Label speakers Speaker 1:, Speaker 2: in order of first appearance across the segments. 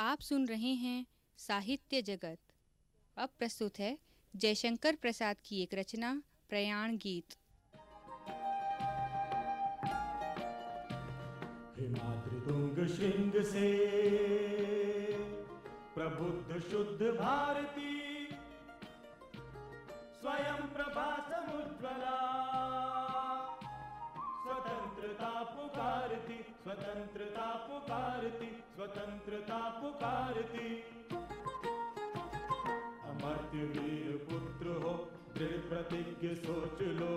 Speaker 1: आप सुन रहे हैं साहित्य जगत अब प्रस्तुत है जयशंकर प्रसाद की एक रचना प्रयाण गीत हिमाद्रितुंग श्रृंग से प्रबुद्ध शुद्ध भारती स्वयं प्रभा समुज्वला स्वतंत्रता पुकारती स्वतंत्रता पुकारती स्वतंत्रता पुकारती अमर्त्य वीर पुत्र हो दृढ़ प्रतिज्ञ सोच लो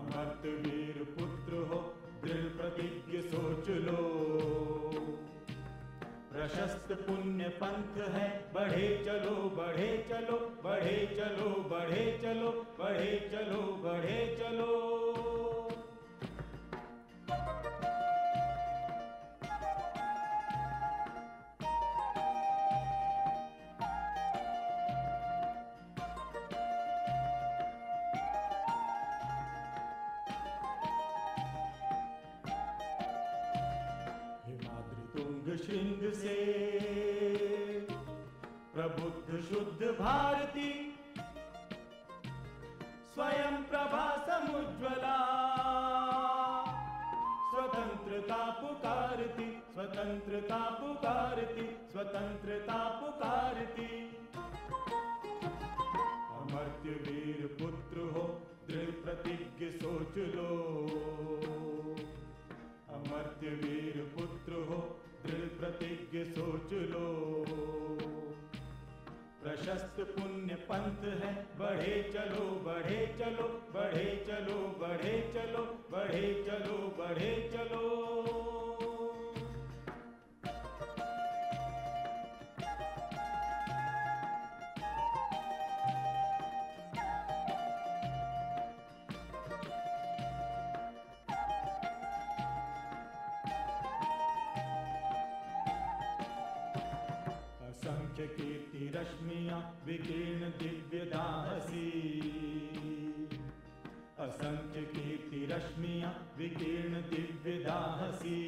Speaker 1: अमर्त्य वीर पुत्र हो दृढ़ प्रतिज्ञ सोच लो प्रशस्त पुण्य पंथ है बढ़े चलो बढ़े चलो बढ़े चलो बढ़े चलो बढ़े चलो बढ़े चलो बुद्ध श्रृंग से प्रबुद्ध शुद्ध भारती स्वयं प्रभा समुज्वला स्वतंत्रता पुकारती स्वतंत्रता पुकारती स्वतंत्रता पुकारती प्रशस्त पुण्य पंथ है बढ़े चलो बढ़े चलो बढ़े चलो बढ़े चलो बढ़े चलो बढ़े चलो पंचकीर्ति रश्मिया विकीर्ण दिव्य दासी असंख्य कीर्ति रश्मिया विकीर्ण दिव्य दासी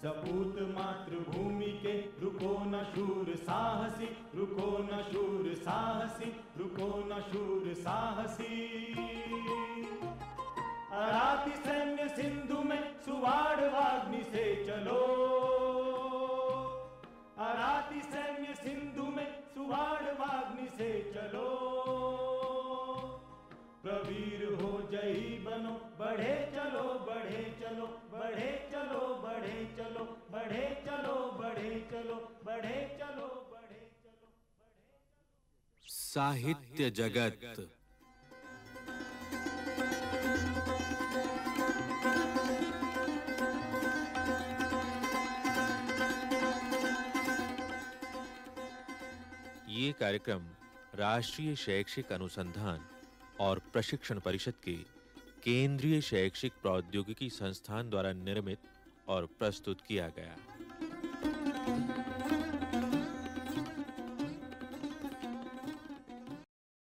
Speaker 1: सपूत मातृभूमि के रुको न शूर साहसी रुको न शूर साहसी रुको न शूर साहसी अराति सैन्य सिंध चलो बढ़े चलो बढ़े चलो बढ़े चलो बढ़े चलो बढ़े चलो बढ़े चलो बढ़े चलो साहित्य जगत ये कार्यक्रम राष्ट्रीय शैक्षिक अनुसंधान और प्रशिक्षण परिषद के केंद्रीय शैक्षिक प्रौद्योगिकी संस्थान द्वारा निर्मित और प्रस्तुत किया गया